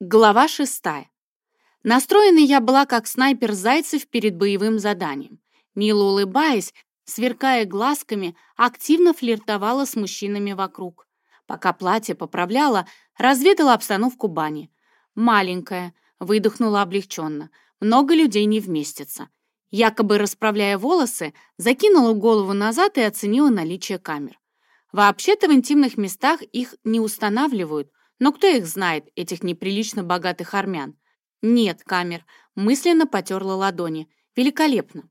Глава шестая. Настроена я была как снайпер Зайцев перед боевым заданием. Мило улыбаясь, сверкая глазками, активно флиртовала с мужчинами вокруг. Пока платье поправляла, разведала обстановку бани. Маленькая, выдохнула облегченно. Много людей не вместится. Якобы расправляя волосы, закинула голову назад и оценила наличие камер. Вообще-то в интимных местах их не устанавливают, но кто их знает, этих неприлично богатых армян? Нет камер. Мысленно потерла ладони. Великолепно.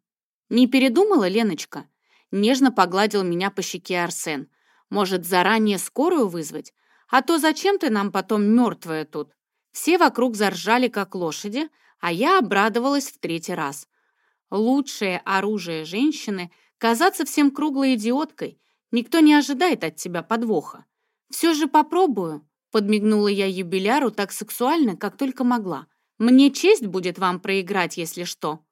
Не передумала, Леночка? Нежно погладил меня по щеке Арсен. Может, заранее скорую вызвать? А то зачем ты нам потом мертвая тут? Все вокруг заржали, как лошади, а я обрадовалась в третий раз. Лучшее оружие женщины — казаться всем круглой идиоткой. Никто не ожидает от тебя подвоха. Все же попробую. Подмигнула я юбиляру так сексуально, как только могла. «Мне честь будет вам проиграть, если что».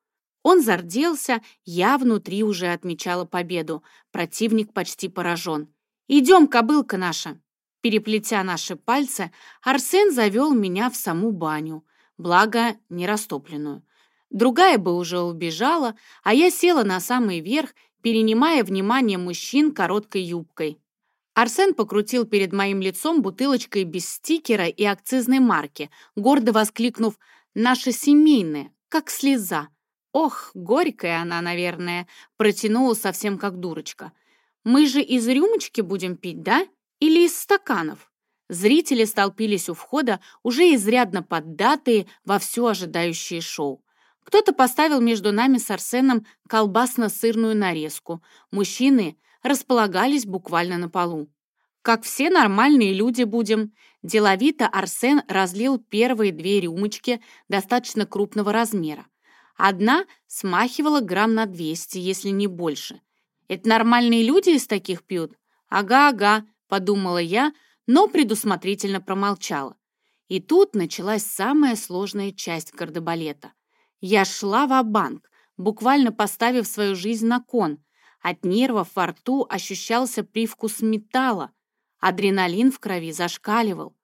Он зарделся, я внутри уже отмечала победу. Противник почти поражен. «Идем, кобылка наша!» Переплетя наши пальцы, Арсен завел меня в саму баню, благо не растопленную. Другая бы уже убежала, а я села на самый верх, перенимая внимание мужчин короткой юбкой. Арсен покрутил перед моим лицом бутылочкой без стикера и акцизной марки, гордо воскликнув «Наша семейная, как слеза». Ох, горькая она, наверное, протянула совсем как дурочка. Мы же из рюмочки будем пить, да? Или из стаканов? Зрители столпились у входа, уже изрядно поддатые во все ожидающее шоу. Кто-то поставил между нами с Арсеном колбасно-сырную нарезку. Мужчины располагались буквально на полу. Как все нормальные люди будем. Деловито Арсен разлил первые две рюмочки достаточно крупного размера. Одна смахивала грамм на 200, если не больше. Это нормальные люди из таких пьют? Ага-ага, подумала я, но предусмотрительно промолчала. И тут началась самая сложная часть кардебалета. Я шла в банк буквально поставив свою жизнь на кон, от нервов во рту ощущался привкус металла. Адреналин в крови зашкаливал.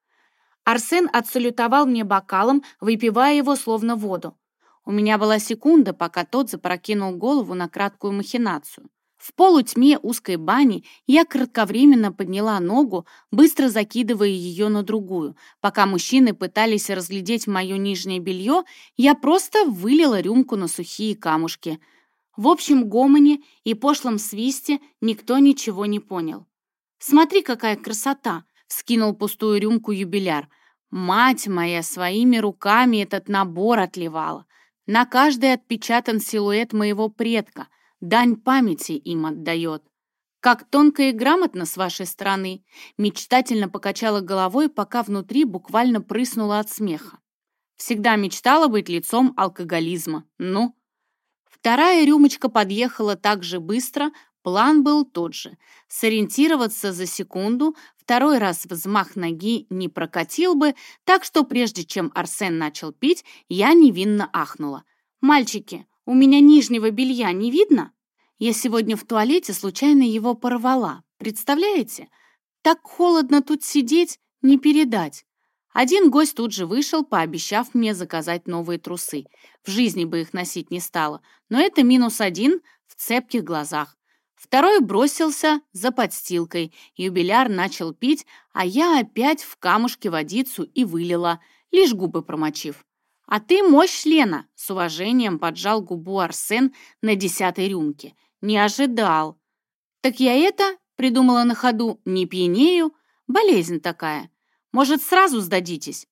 Арсен отсалютовал мне бокалом, выпивая его словно воду. У меня была секунда, пока тот запрокинул голову на краткую махинацию. В полутьме узкой бани я кратковременно подняла ногу, быстро закидывая ее на другую. Пока мужчины пытались разглядеть мое нижнее белье, я просто вылила рюмку на сухие камушки — в общем гомоне и пошлом свисте никто ничего не понял. «Смотри, какая красота!» — вскинул пустую рюмку юбиляр. «Мать моя своими руками этот набор отливала. На каждый отпечатан силуэт моего предка. Дань памяти им отдает. Как тонко и грамотно с вашей стороны!» Мечтательно покачала головой, пока внутри буквально прыснула от смеха. Всегда мечтала быть лицом алкоголизма. Ну, Вторая рюмочка подъехала так же быстро, план был тот же. Сориентироваться за секунду, второй раз взмах ноги не прокатил бы, так что прежде чем Арсен начал пить, я невинно ахнула. «Мальчики, у меня нижнего белья не видно? Я сегодня в туалете случайно его порвала. Представляете? Так холодно тут сидеть, не передать. Один гость тут же вышел, пообещав мне заказать новые трусы. В жизни бы их носить не стала, но это минус один в цепких глазах. Второй бросился за подстилкой, юбиляр начал пить, а я опять в камушке водицу и вылила, лишь губы промочив. «А ты мощь, Лена!» — с уважением поджал губу Арсен на десятой рюмке. «Не ожидал!» «Так я это...» — придумала на ходу. «Не пьянею. Болезнь такая. Может, сразу сдадитесь?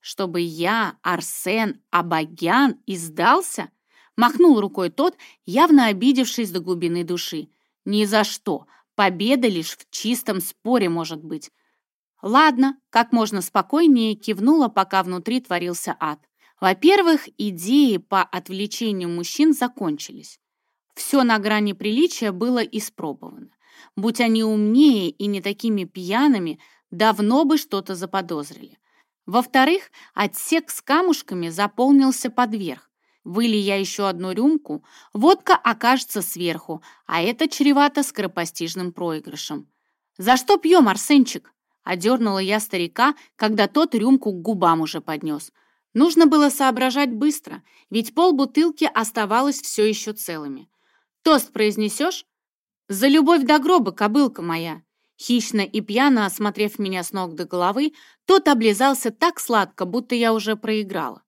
Чтобы я, Арсен Абагян, издался? Махнул рукой тот, явно обидевшись до глубины души. Ни за что. Победа лишь в чистом споре может быть. Ладно, как можно спокойнее кивнула, пока внутри творился ад. Во-первых, идеи по отвлечению мужчин закончились. Все на грани приличия было испробовано. Будь они умнее и не такими пьяными, давно бы что-то заподозрили. Во-вторых, отсек с камушками заполнился под верх. Выли я еще одну рюмку, водка окажется сверху, а это чревато скоропостижным проигрышем. «За что пьем, Арсенчик?» Одернула я старика, когда тот рюмку к губам уже поднес. Нужно было соображать быстро, ведь полбутылки оставалось все еще целыми. «Тост произнесешь?» «За любовь до гроба, кобылка моя!» Хищно и пьяно осмотрев меня с ног до головы, тот облизался так сладко, будто я уже проиграла.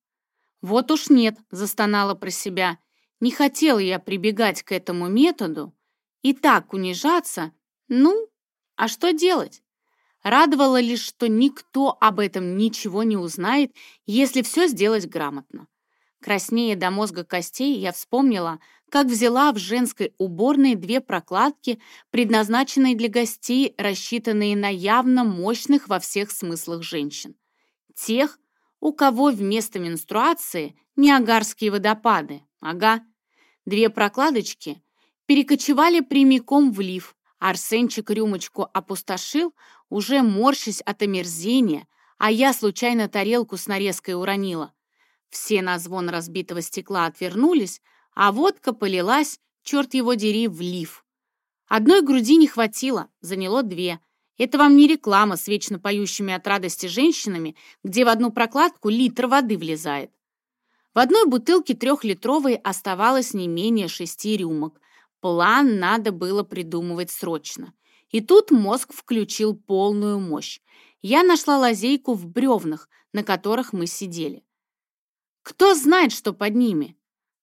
«Вот уж нет», — застонала про себя. «Не хотела я прибегать к этому методу и так унижаться. Ну, а что делать?» Радовало лишь, что никто об этом ничего не узнает, если все сделать грамотно. Краснее до мозга костей я вспомнила, как взяла в женской уборной две прокладки, предназначенные для гостей, рассчитанные на явно мощных во всех смыслах женщин. Тех, у кого вместо менструации не агарские водопады, ага. Две прокладочки перекочевали прямиком в лиф, Арсенчик рюмочку опустошил, уже морщась от омерзения, а я случайно тарелку с нарезкой уронила. Все на звон разбитого стекла отвернулись, а водка полилась, черт его дери, в лиф. Одной груди не хватило, заняло две. Это вам не реклама с вечно поющими от радости женщинами, где в одну прокладку литр воды влезает. В одной бутылке трехлитровой оставалось не менее шести рюмок, План надо было придумывать срочно. И тут мозг включил полную мощь. Я нашла лазейку в бревнах, на которых мы сидели. Кто знает, что под ними?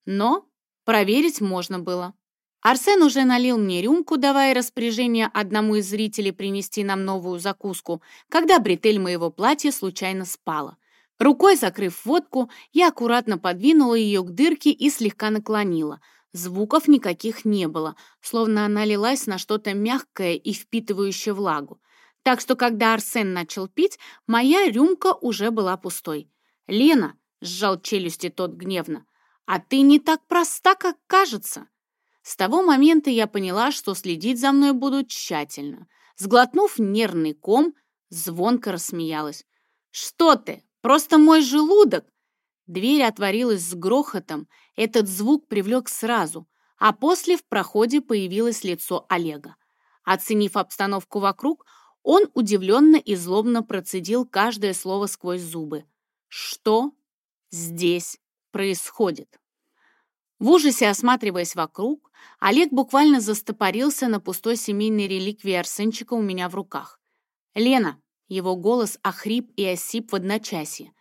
Но проверить можно было. Арсен уже налил мне рюмку, давая распоряжение одному из зрителей принести нам новую закуску, когда бретель моего платья случайно спала. Рукой закрыв водку, я аккуратно подвинула ее к дырке и слегка наклонила – Звуков никаких не было, словно она лилась на что-то мягкое и впитывающее влагу. Так что, когда Арсен начал пить, моя рюмка уже была пустой. «Лена!» — сжал челюсти тот гневно. «А ты не так проста, как кажется!» С того момента я поняла, что следить за мной будут тщательно. Сглотнув нервный ком, звонко рассмеялась. «Что ты? Просто мой желудок!» Дверь отворилась с грохотом, этот звук привлек сразу, а после в проходе появилось лицо Олега. Оценив обстановку вокруг, он удивленно и злобно процедил каждое слово сквозь зубы. «Что здесь происходит?» В ужасе осматриваясь вокруг, Олег буквально застопорился на пустой семейной реликвии Арсенчика у меня в руках. «Лена!» — его голос охрип и осип в одночасье.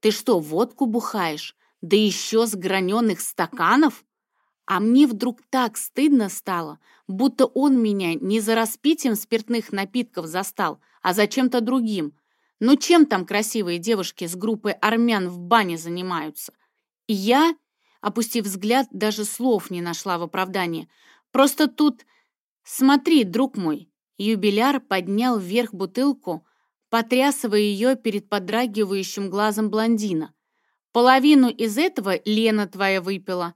«Ты что, водку бухаешь? Да еще с граненых стаканов? А мне вдруг так стыдно стало, будто он меня не за распитием спиртных напитков застал, а за чем-то другим. Ну чем там красивые девушки с группой армян в бане занимаются? И я, опустив взгляд, даже слов не нашла в оправдании. Просто тут... Смотри, друг мой, юбиляр поднял вверх бутылку, потрясывая ее перед подрагивающим глазом блондина. Половину из этого Лена твоя выпила.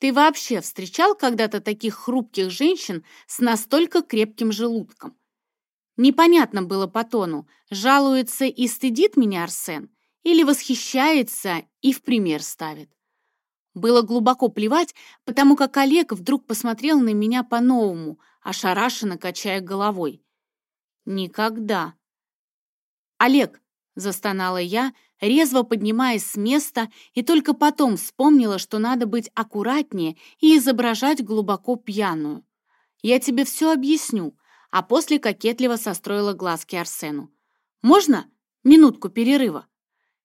Ты вообще встречал когда-то таких хрупких женщин с настолько крепким желудком? Непонятно было по тону, жалуется и стыдит меня Арсен или восхищается и в пример ставит. Было глубоко плевать, потому как Олег вдруг посмотрел на меня по-новому, ошарашенно качая головой. Никогда. Олег, застонала я, резво поднимаясь с места, и только потом вспомнила, что надо быть аккуратнее и изображать глубоко пьяную. «Я тебе все объясню», а после кокетливо состроила глазки Арсену. «Можно минутку перерыва?»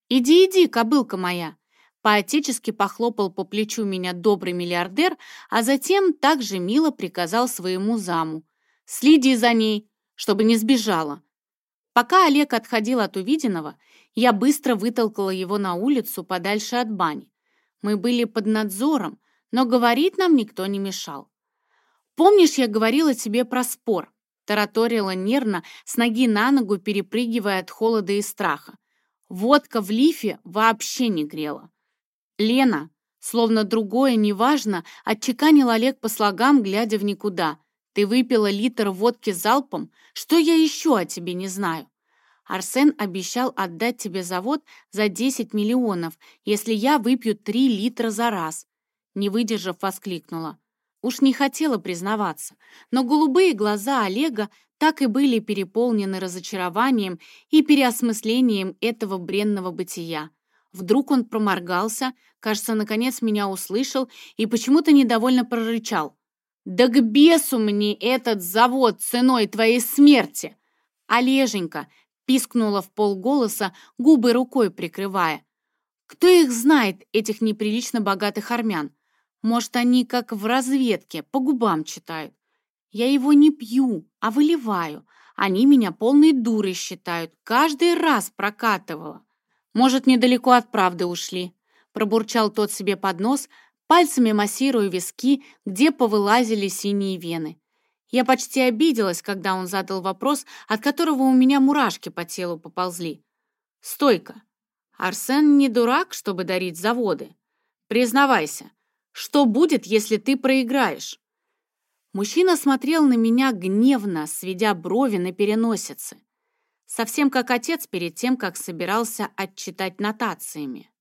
«Иди, иди, кобылка моя!» Поотечески похлопал по плечу меня добрый миллиардер, а затем также мило приказал своему заму. «Следи за ней, чтобы не сбежала. Пока Олег отходил от увиденного, я быстро вытолкала его на улицу подальше от бани. Мы были под надзором, но говорить нам никто не мешал. «Помнишь, я говорила тебе про спор?» Тараторила нервно, с ноги на ногу перепрыгивая от холода и страха. Водка в лифе вообще не грела. «Лена!» Словно другое, неважно, отчеканил Олег по слогам, глядя в никуда. Ты выпила литр водки залпом? Что я еще о тебе не знаю? Арсен обещал отдать тебе завод за 10 миллионов, если я выпью 3 литра за раз. Не выдержав, воскликнула. Уж не хотела признаваться, но голубые глаза Олега так и были переполнены разочарованием и переосмыслением этого бренного бытия. Вдруг он проморгался, кажется, наконец меня услышал и почему-то недовольно прорычал. «Да к бесу мне этот завод ценой твоей смерти!» Олеженька пискнула в полголоса, губы рукой прикрывая. «Кто их знает, этих неприлично богатых армян? Может, они как в разведке, по губам читают. Я его не пью, а выливаю. Они меня полной дурой считают. Каждый раз прокатывала. Может, недалеко от правды ушли. Пробурчал тот себе под нос, пальцами массируя виски, где повылазили синие вены. Я почти обиделась, когда он задал вопрос, от которого у меня мурашки по телу поползли. «Стойка! Арсен не дурак, чтобы дарить заводы. Признавайся, что будет, если ты проиграешь?» Мужчина смотрел на меня гневно, сведя брови на переносице. Совсем как отец перед тем, как собирался отчитать нотациями.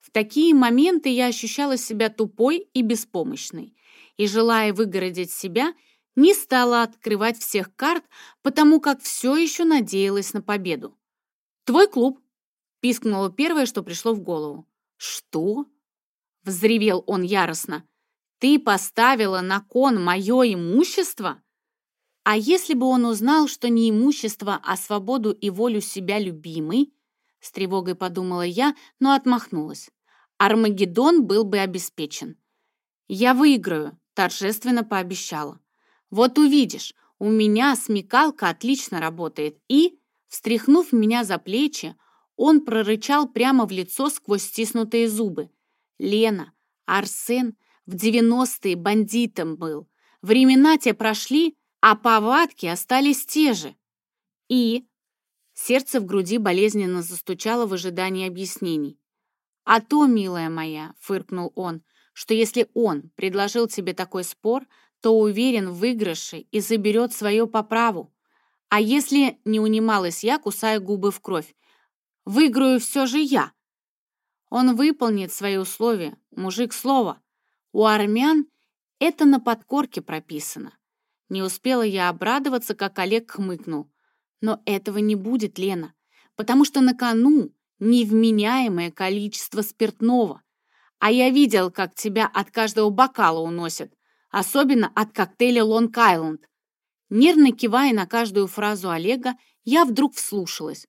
В такие моменты я ощущала себя тупой и беспомощной, и, желая выгородить себя, не стала открывать всех карт, потому как все еще надеялась на победу. «Твой клуб», — пискнуло первое, что пришло в голову. «Что?» — взревел он яростно. «Ты поставила на кон мое имущество?» А если бы он узнал, что не имущество, а свободу и волю себя любимый, с тревогой подумала я, но отмахнулась. Армагеддон был бы обеспечен. «Я выиграю», — торжественно пообещала. «Вот увидишь, у меня смекалка отлично работает». И, встряхнув меня за плечи, он прорычал прямо в лицо сквозь стиснутые зубы. Лена, Арсен в девяностые бандитом был. Времена те прошли, а повадки остались те же. И сердце в груди болезненно застучало в ожидании объяснений. «А то, милая моя», — фыркнул он, «что если он предложил тебе такой спор, то уверен в выигрыше и заберет свое по праву. А если не унималась я, кусая губы в кровь, выиграю все же я, он выполнит свои условия, мужик слова. У армян это на подкорке прописано. Не успела я обрадоваться, как Олег хмыкнул. Но этого не будет, Лена, потому что на кону невменяемое количество спиртного. А я видел, как тебя от каждого бокала уносят, особенно от коктейля Лонг-Айленд. Нервно кивая на каждую фразу Олега, я вдруг вслушалась.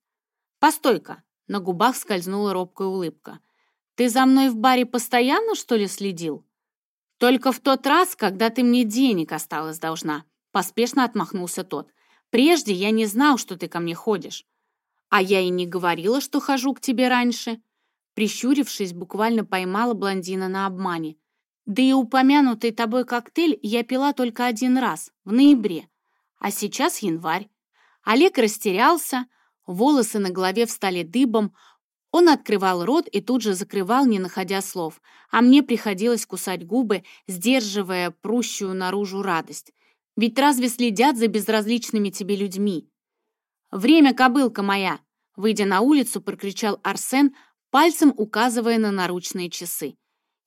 «Постой-ка!» — на губах скользнула робкая улыбка. Ты за мной в баре постоянно, что ли, следил? Только в тот раз, когда ты мне денег осталась должна, поспешно отмахнулся тот. Прежде я не знал, что ты ко мне ходишь. А я и не говорила, что хожу к тебе раньше. Прищурившись, буквально поймала блондина на обмане. Да и упомянутый тобой коктейль я пила только один раз, в ноябре. А сейчас январь. Олег растерялся, волосы на голове встали дыбом, он открывал рот и тут же закрывал, не находя слов, а мне приходилось кусать губы, сдерживая прущую наружу радость. Ведь разве следят за безразличными тебе людьми? «Время, кобылка моя!» Выйдя на улицу, прокричал Арсен, пальцем указывая на наручные часы.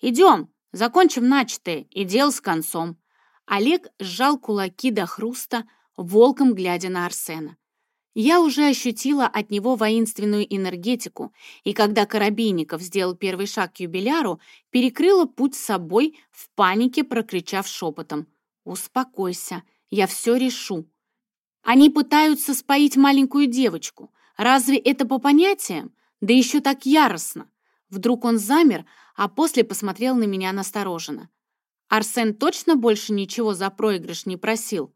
«Идем, закончим начатое и дел с концом». Олег сжал кулаки до хруста, волком глядя на Арсена. Я уже ощутила от него воинственную энергетику, и когда Коробейников сделал первый шаг к юбиляру, перекрыла путь с собой, в панике прокричав шепотом. «Успокойся, я все решу». Они пытаются споить маленькую девочку. Разве это по понятиям? Да еще так яростно. Вдруг он замер, а после посмотрел на меня настороженно. Арсен точно больше ничего за проигрыш не просил?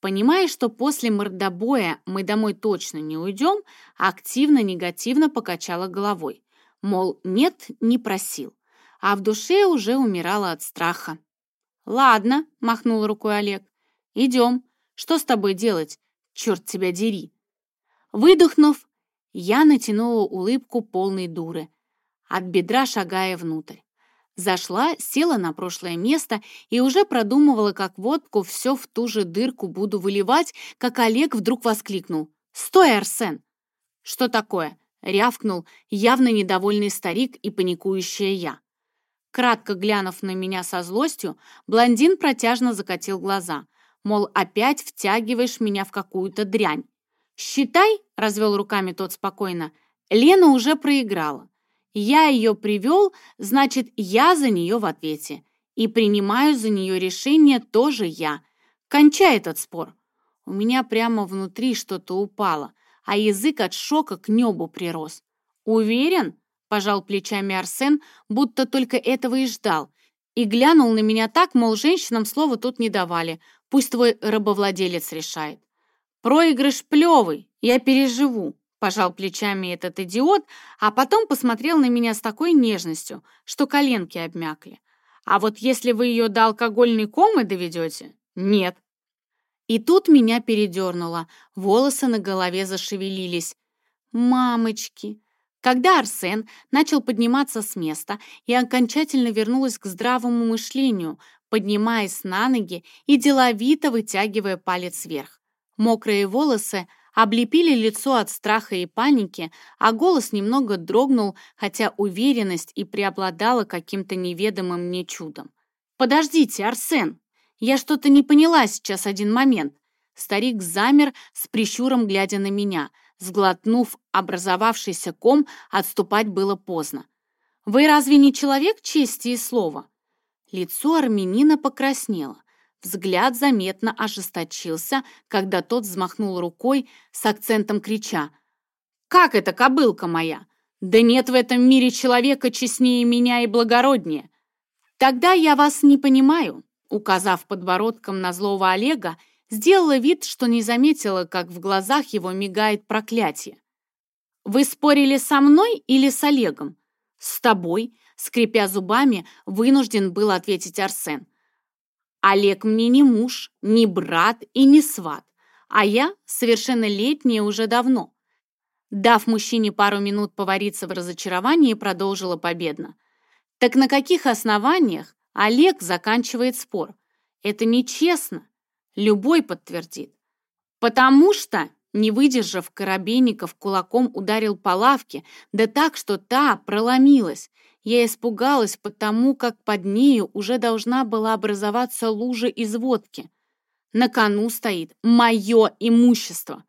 Понимая, что после мордобоя мы домой точно не уйдем, активно-негативно покачала головой. Мол, нет, не просил. А в душе уже умирала от страха. «Ладно», — махнул рукой Олег, — «идем. Что с тобой делать? Черт тебя дери!» Выдохнув, я натянула улыбку полной дуры, от бедра шагая внутрь. Зашла, села на прошлое место и уже продумывала, как водку все в ту же дырку буду выливать, как Олег вдруг воскликнул. «Стой, Арсен!» «Что такое?» — рявкнул явно недовольный старик и паникующая я. Кратко глянув на меня со злостью, блондин протяжно закатил глаза, мол, опять втягиваешь меня в какую-то дрянь. «Считай», — развел руками тот спокойно, — «Лена уже проиграла. Я ее привел, значит, я за нее в ответе. И принимаю за нее решение тоже я. Кончай этот спор». У меня прямо внутри что-то упало, а язык от шока к небу прирос. «Уверен?» — пожал плечами Арсен, будто только этого и ждал, и глянул на меня так, мол, женщинам слова тут не давали, пусть твой рабовладелец решает. «Проигрыш плевый, я переживу», — пожал плечами этот идиот, а потом посмотрел на меня с такой нежностью, что коленки обмякли. «А вот если вы ее до алкогольной комы доведете, нет». И тут меня передернуло, волосы на голове зашевелились. «Мамочки!» Когда Арсен начал подниматься с места, я окончательно вернулась к здравому мышлению, поднимаясь на ноги и деловито вытягивая палец вверх. Мокрые волосы облепили лицо от страха и паники, а голос немного дрогнул, хотя уверенность и преобладала каким-то неведомым мне чудом. «Подождите, Арсен! Я что-то не поняла сейчас один момент!» Старик замер с прищуром, глядя на меня — Сглотнув образовавшийся ком, отступать было поздно. «Вы разве не человек чести и слова?» Лицо армянина покраснело. Взгляд заметно ожесточился, когда тот взмахнул рукой с акцентом крича. «Как это, кобылка моя? Да нет в этом мире человека честнее меня и благороднее!» «Тогда я вас не понимаю», указав подбородком на злого Олега, Сделала вид, что не заметила, как в глазах его мигает проклятие. «Вы спорили со мной или с Олегом?» «С тобой», — скрипя зубами, вынужден был ответить Арсен. «Олег мне не муж, не брат и не сват, а я совершеннолетняя уже давно». Дав мужчине пару минут повариться в разочаровании, продолжила победно. «Так на каких основаниях Олег заканчивает спор? Это нечестно. Любой подтвердит. Потому что, не выдержав, Коробейников кулаком ударил по лавке, да так, что та проломилась. Я испугалась, потому как под нею уже должна была образоваться лужа из водки. На кону стоит мое имущество.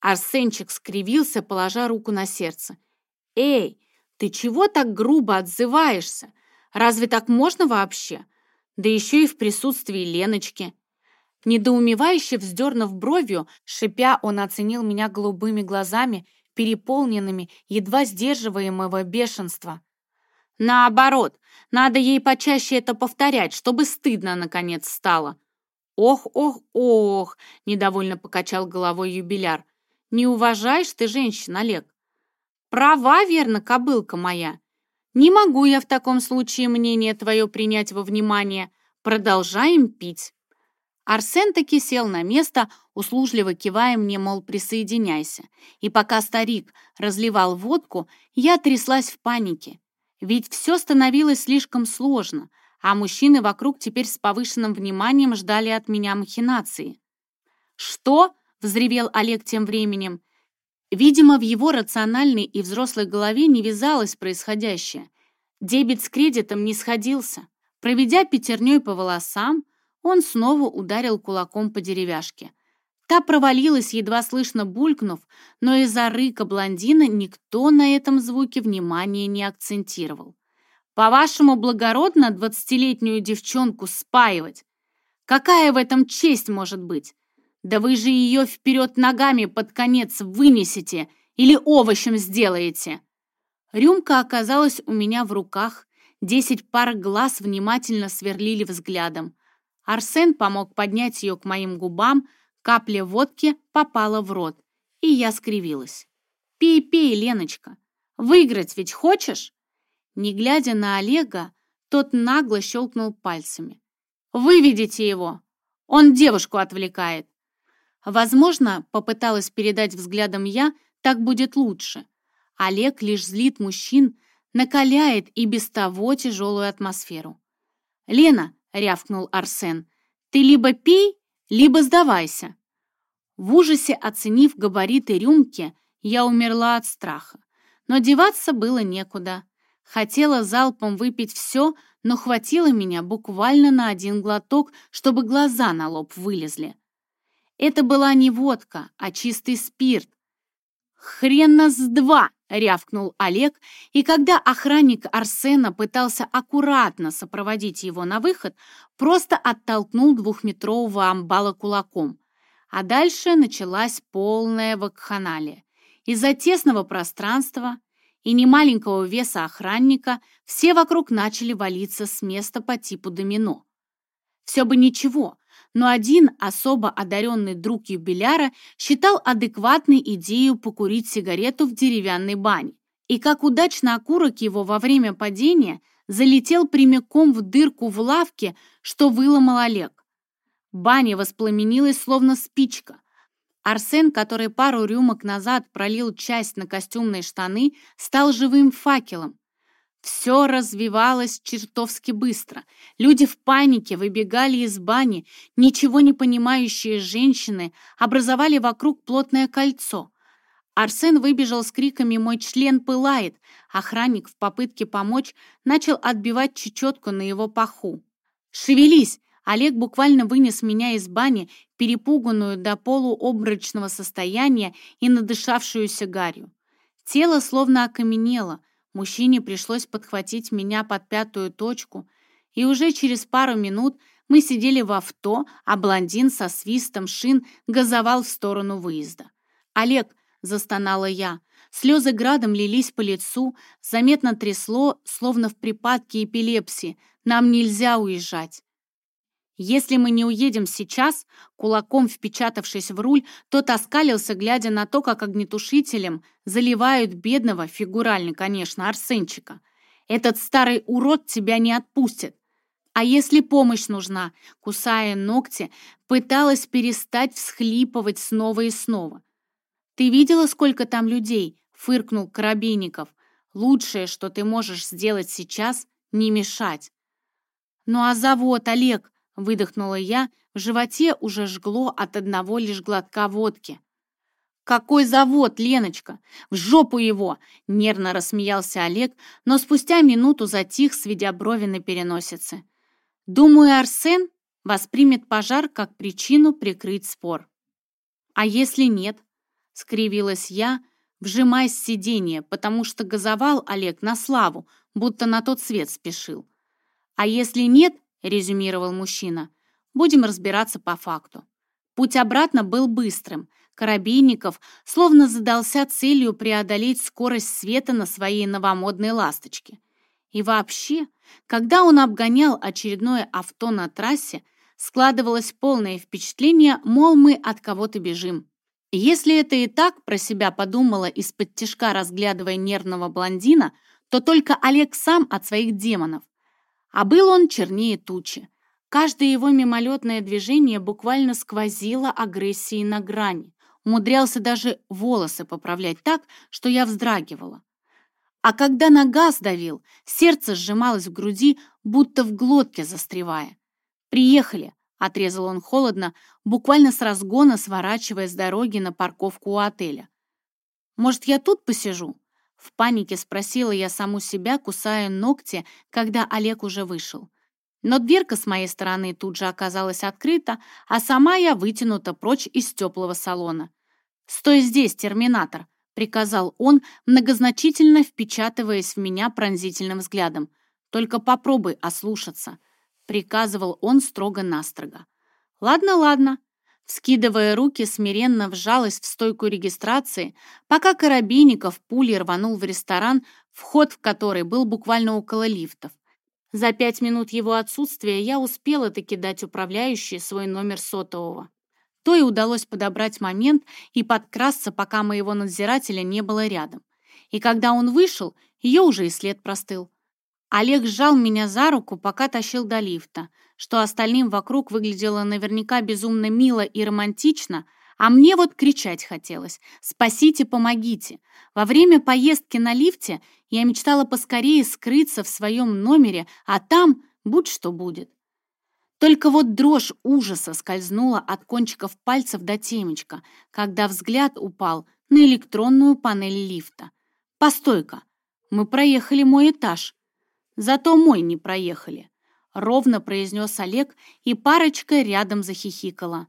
Арсенчик скривился, положа руку на сердце. «Эй, ты чего так грубо отзываешься? Разве так можно вообще? Да еще и в присутствии Леночки. Недоумевающе вздернув бровью, шипя, он оценил меня голубыми глазами, переполненными едва сдерживаемого бешенства. «Наоборот, надо ей почаще это повторять, чтобы стыдно, наконец, стало». «Ох, ох, ох!» — недовольно покачал головой юбиляр. «Не уважаешь ты женщин, Олег?» «Права, верно, кобылка моя. Не могу я в таком случае мнение твое принять во внимание. Продолжаем пить». Арсен таки сел на место, услужливо кивая мне, мол, присоединяйся. И пока старик разливал водку, я тряслась в панике. Ведь все становилось слишком сложно, а мужчины вокруг теперь с повышенным вниманием ждали от меня махинации. «Что?» — взревел Олег тем временем. Видимо, в его рациональной и взрослой голове не вязалось происходящее. Дебет с кредитом не сходился. Проведя пятерней по волосам, он снова ударил кулаком по деревяшке. Та провалилась, едва слышно булькнув, но из-за рыка блондина никто на этом звуке внимания не акцентировал. «По-вашему, благородно двадцатилетнюю девчонку спаивать? Какая в этом честь может быть? Да вы же ее вперед ногами под конец вынесете или овощем сделаете!» Рюмка оказалась у меня в руках, десять пар глаз внимательно сверлили взглядом. Арсен помог поднять ее к моим губам, капля водки попала в рот, и я скривилась. «Пей, пей, Леночка, выиграть ведь хочешь?» Не глядя на Олега, тот нагло щелкнул пальцами. «Выведите его! Он девушку отвлекает!» Возможно, попыталась передать взглядом я, так будет лучше. Олег лишь злит мужчин, накаляет и без того тяжелую атмосферу. «Лена, — рявкнул Арсен. «Ты либо пей, либо сдавайся». В ужасе оценив габариты рюмки, я умерла от страха. Но деваться было некуда. Хотела залпом выпить все, но хватило меня буквально на один глоток, чтобы глаза на лоб вылезли. Это была не водка, а чистый спирт. «Хрена с два!» — рявкнул Олег, и когда охранник Арсена пытался аккуратно сопроводить его на выход, просто оттолкнул двухметрового амбала кулаком. А дальше началась полная вакханалия. Из-за тесного пространства и немаленького веса охранника все вокруг начали валиться с места по типу домино. Все бы ничего, но один особо одаренный друг юбиляра считал адекватной идею покурить сигарету в деревянной бане. И как удачно окурок его во время падения залетел прямиком в дырку в лавке, что выломал Олег. Баня воспламенилась, словно спичка. Арсен, который пару рюмок назад пролил часть на костюмные штаны, стал живым факелом. Все развивалось чертовски быстро. Люди в панике выбегали из бани, ничего не понимающие женщины образовали вокруг плотное кольцо. Арсен выбежал с криками «Мой член пылает!». Охранник в попытке помочь начал отбивать чечетку на его паху. «Шевелись!» Олег буквально вынес меня из бани, перепуганную до полуобморочного состояния и надышавшуюся гарью. Тело словно окаменело, мужчине пришлось подхватить меня под пятую точку, и уже через пару минут мы сидели в авто, а блондин со свистом шин газовал в сторону выезда. «Олег!» — застонала я. Слезы градом лились по лицу, заметно трясло, словно в припадке эпилепсии. «Нам нельзя уезжать!» Если мы не уедем сейчас, кулаком впечатавшись в руль, тот оскалился, глядя на то, как огнетушителем заливают бедного, фигурально, конечно, Арсенчика. Этот старый урод тебя не отпустит. А если помощь нужна, кусая ногти, пыталась перестать всхлипывать снова и снова. «Ты видела, сколько там людей?» — фыркнул Коробейников. «Лучшее, что ты можешь сделать сейчас, не мешать». «Ну а завод, Олег?» Выдохнула я, в животе уже жгло от одного лишь глотка водки. «Какой завод, Леночка? В жопу его!» — нервно рассмеялся Олег, но спустя минуту затих, сведя брови на переносице. «Думаю, Арсен воспримет пожар как причину прикрыть спор». «А если нет?» — скривилась я, вжимаясь в сиденье, потому что газовал Олег на славу, будто на тот свет спешил. «А если нет, — резюмировал мужчина. «Будем разбираться по факту». Путь обратно был быстрым. Коробейников словно задался целью преодолеть скорость света на своей новомодной «Ласточке». И вообще, когда он обгонял очередное авто на трассе, складывалось полное впечатление, мол, мы от кого-то бежим. Если это и так про себя подумала из-под тишка, разглядывая нервного блондина, то только Олег сам от своих демонов. А был он чернее тучи. Каждое его мимолетное движение буквально сквозило агрессией на грани. Умудрялся даже волосы поправлять так, что я вздрагивала. А когда на газ давил, сердце сжималось в груди, будто в глотке застревая. «Приехали!» — отрезал он холодно, буквально с разгона сворачивая с дороги на парковку у отеля. «Может, я тут посижу?» В панике спросила я саму себя, кусая ногти, когда Олег уже вышел. Но дверка с моей стороны тут же оказалась открыта, а сама я вытянута прочь из теплого салона. «Стой здесь, терминатор!» — приказал он, многозначительно впечатываясь в меня пронзительным взглядом. «Только попробуй ослушаться», — приказывал он строго-настрого. «Ладно, ладно», Скидывая руки, смиренно вжалась в стойку регистрации, пока Коробейников пулей рванул в ресторан, вход в который был буквально около лифтов. За пять минут его отсутствия я успела таки дать управляющей свой номер сотового. То и удалось подобрать момент и подкрасться, пока моего надзирателя не было рядом. И когда он вышел, ее уже и след простыл. Олег сжал меня за руку, пока тащил до лифта, что остальным вокруг выглядело наверняка безумно мило и романтично, а мне вот кричать хотелось «Спасите, помогите!». Во время поездки на лифте я мечтала поскорее скрыться в своем номере, а там будь что будет. Только вот дрожь ужаса скользнула от кончиков пальцев до темечка, когда взгляд упал на электронную панель лифта. «Постой-ка!» Мы проехали мой этаж. Зато мой не проехали. Ровно произнес Олег, и парочка рядом захихикала.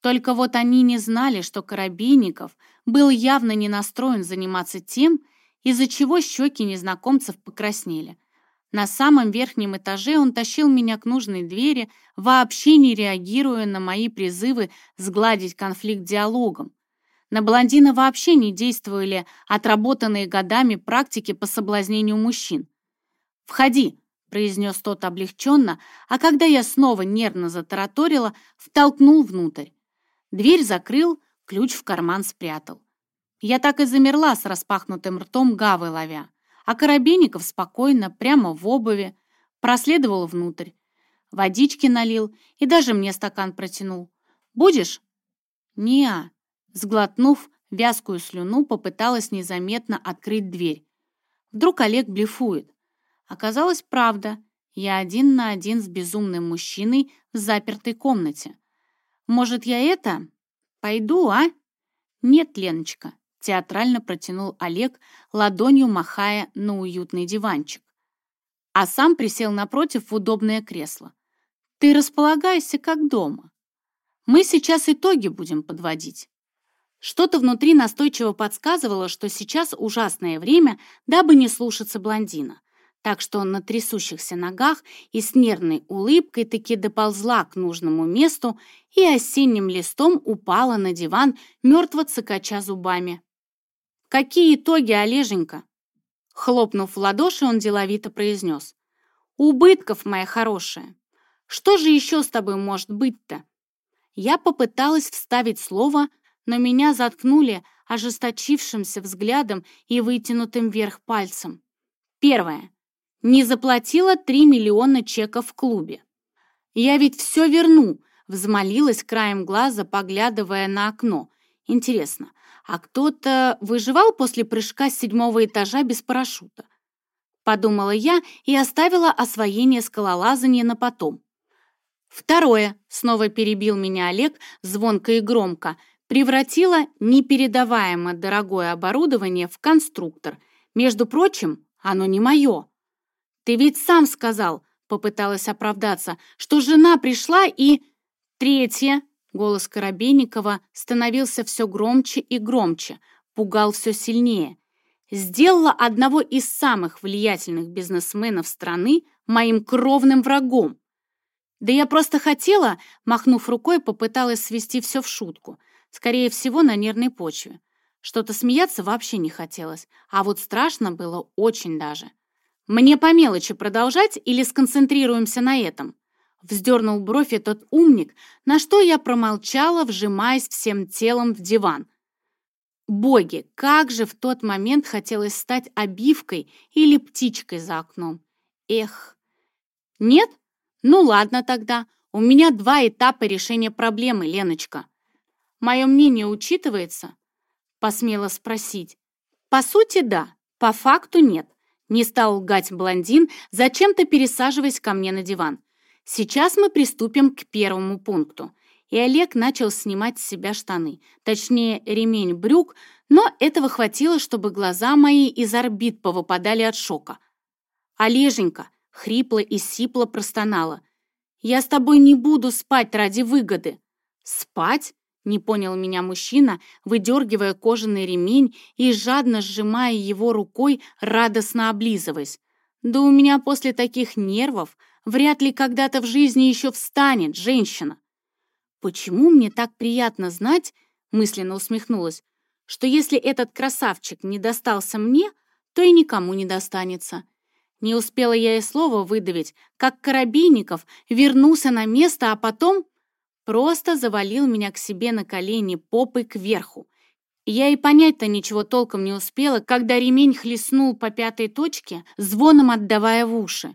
Только вот они не знали, что Коробейников был явно не настроен заниматься тем, из-за чего щеки незнакомцев покраснели. На самом верхнем этаже он тащил меня к нужной двери, вообще не реагируя на мои призывы сгладить конфликт диалогом. На блондина вообще не действовали отработанные годами практики по соблазнению мужчин. «Входи», — произнес тот облегченно, а когда я снова нервно затараторила, втолкнул внутрь. Дверь закрыл, ключ в карман спрятал. Я так и замерла с распахнутым ртом гавы ловя а Коробейников спокойно, прямо в обуви, проследовал внутрь. Водички налил и даже мне стакан протянул. «Будешь?» «Не-а», сглотнув вязкую слюну, попыталась незаметно открыть дверь. Вдруг Олег блефует. Оказалось, правда. Я один на один с безумным мужчиной в запертой комнате. Может, я это? Пойду, а? Нет, Леночка, театрально протянул Олег, ладонью махая на уютный диванчик. А сам присел напротив в удобное кресло. «Ты располагайся, как дома. Мы сейчас итоги будем подводить». Что-то внутри настойчиво подсказывало, что сейчас ужасное время, дабы не слушаться блондина. Так что на трясущихся ногах и с нервной улыбкой таки доползла к нужному месту и осенним листом упала на диван, мертво цокача зубами. «Какие итоги, Олеженька?» Хлопнув в ладоши, он деловито произнес. «Убытков, моя хорошая. Что же еще с тобой может быть-то?» Я попыталась вставить слово, но меня заткнули ожесточившимся взглядом и вытянутым вверх пальцем. Первое. Не заплатила 3 миллиона чеков в клубе. «Я ведь все верну», — взмолилась краем глаза, поглядывая на окно. «Интересно, а кто-то выживал после прыжка с седьмого этажа без парашюта. Подумала я и оставила освоение скалолазания на потом. Второе, снова перебил меня Олег звонко и громко, превратила непередаваемо дорогое оборудование в конструктор. Между прочим, оно не мое. Ты ведь сам сказал, попыталась оправдаться, что жена пришла и... Третье, Голос Коробейникова становился все громче и громче, пугал все сильнее. Сделала одного из самых влиятельных бизнесменов страны моим кровным врагом. Да я просто хотела, махнув рукой, попыталась свести все в шутку. Скорее всего, на нервной почве. Что-то смеяться вообще не хотелось, а вот страшно было очень даже. Мне по мелочи продолжать или сконцентрируемся на этом? Вздернул бровь этот умник, на что я промолчала, вжимаясь всем телом в диван. Боги, как же в тот момент хотелось стать обивкой или птичкой за окном. Эх. Нет? Ну ладно тогда. У меня два этапа решения проблемы, Леночка. Мое мнение учитывается? Посмела спросить. По сути, да. По факту нет. Не стал лгать блондин, зачем-то пересаживаясь ко мне на диван. Сейчас мы приступим к первому пункту. И Олег начал снимать с себя штаны, точнее ремень брюк, но этого хватило, чтобы глаза мои из орбит повыпадали от шока. «Олеженька!» — хрипло и сипло простонала. «Я с тобой не буду спать ради выгоды». «Спать?» — не понял меня мужчина, выдергивая кожаный ремень и жадно сжимая его рукой, радостно облизываясь. «Да у меня после таких нервов вряд ли когда-то в жизни еще встанет женщина. Почему мне так приятно знать, мысленно усмехнулась, что если этот красавчик не достался мне, то и никому не достанется. Не успела я и слова выдавить, как Коробейников вернулся на место, а потом просто завалил меня к себе на колени попой кверху. Я и понять-то ничего толком не успела, когда ремень хлестнул по пятой точке, звоном отдавая в уши.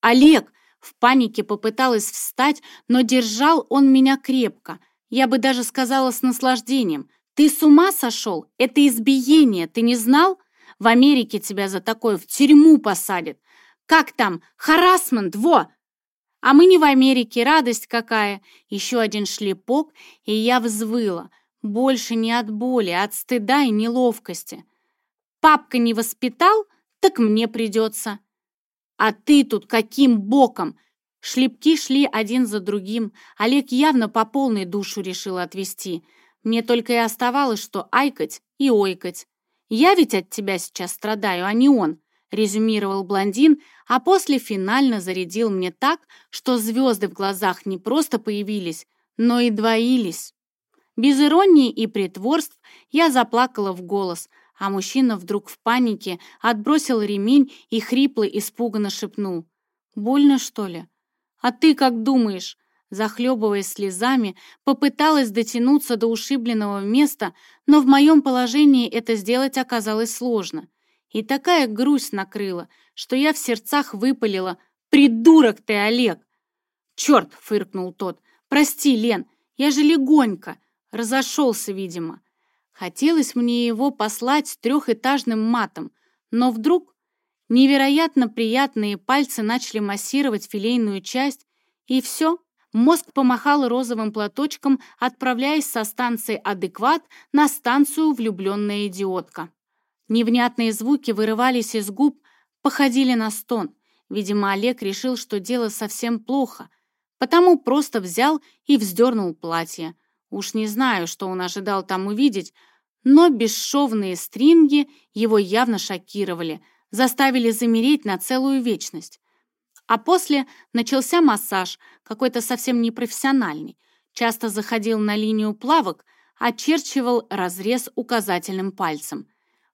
Олег в панике попыталась встать, но держал он меня крепко. Я бы даже сказала с наслаждением. «Ты с ума сошел? Это избиение, ты не знал? В Америке тебя за такое в тюрьму посадят. Как там? Харасмент, во!» А мы не в Америке, радость какая. Еще один шлепок, и я взвыла. Больше не от боли, а от стыда и неловкости. Папка не воспитал? так мне придется. А ты тут каким боком? Шлепки шли один за другим. Олег явно по полной душу решил отвести. Мне только и оставалось, что айкать и ойкать. «Я ведь от тебя сейчас страдаю, а не он», — резюмировал блондин, а после финально зарядил мне так, что звезды в глазах не просто появились, но и двоились. Без иронии и притворств я заплакала в голос, а мужчина вдруг в панике отбросил ремень и хрипло испуганно шепнул. «Больно, что ли?» «А ты как думаешь?» Захлебываясь слезами, попыталась дотянуться до ушибленного места, но в моем положении это сделать оказалось сложно. И такая грусть накрыла, что я в сердцах выпалила «Придурок ты, Олег!» «Черт!» — фыркнул тот. «Прости, Лен, я же легонько!» Разошелся, видимо. Хотелось мне его послать трехэтажным матом, но вдруг невероятно приятные пальцы начали массировать филейную часть, и все, Мозг помахал розовым платочком, отправляясь со станции «Адекват» на станцию «Влюбленная идиотка». Невнятные звуки вырывались из губ, походили на стон. Видимо, Олег решил, что дело совсем плохо, потому просто взял и вздернул платье. Уж не знаю, что он ожидал там увидеть, но бесшовные стринги его явно шокировали, заставили замереть на целую вечность. А после начался массаж, какой-то совсем непрофессиональный. Часто заходил на линию плавок, очерчивал разрез указательным пальцем.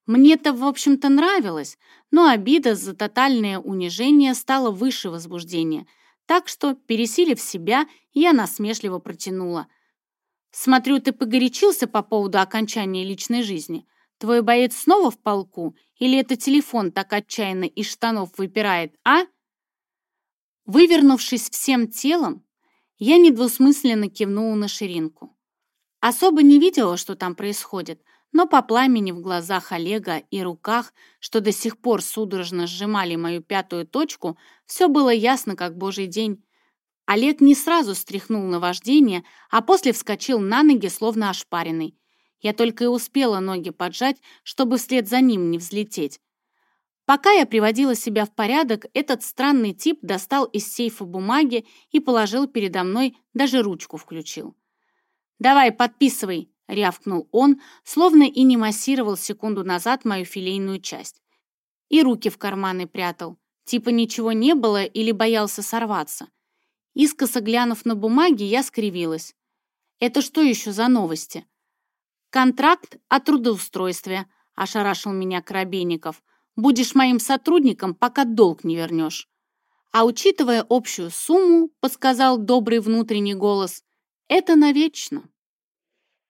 Мне-то, в общем-то, нравилось, но обида за тотальное унижение стала выше возбуждения, так что, пересилив себя, я насмешливо протянула. «Смотрю, ты погорячился по поводу окончания личной жизни. Твой боец снова в полку? Или это телефон так отчаянно из штанов выпирает, а?» Вывернувшись всем телом, я недвусмысленно кивнула на ширинку. Особо не видела, что там происходит, но по пламени в глазах Олега и руках, что до сих пор судорожно сжимали мою пятую точку, все было ясно, как божий день. Олег не сразу стряхнул на вождение, а после вскочил на ноги, словно ошпаренный. Я только и успела ноги поджать, чтобы вслед за ним не взлететь. Пока я приводила себя в порядок, этот странный тип достал из сейфа бумаги и положил передо мной, даже ручку включил. «Давай, подписывай!» — рявкнул он, словно и не массировал секунду назад мою филейную часть. И руки в карманы прятал. Типа ничего не было или боялся сорваться. Искоса глянув на бумаги, я скривилась. «Это что еще за новости?» «Контракт о трудоустройстве», — ошарашил меня Коробейников — Будешь моим сотрудником, пока долг не вернешь. А учитывая общую сумму, подсказал добрый внутренний голос, это навечно.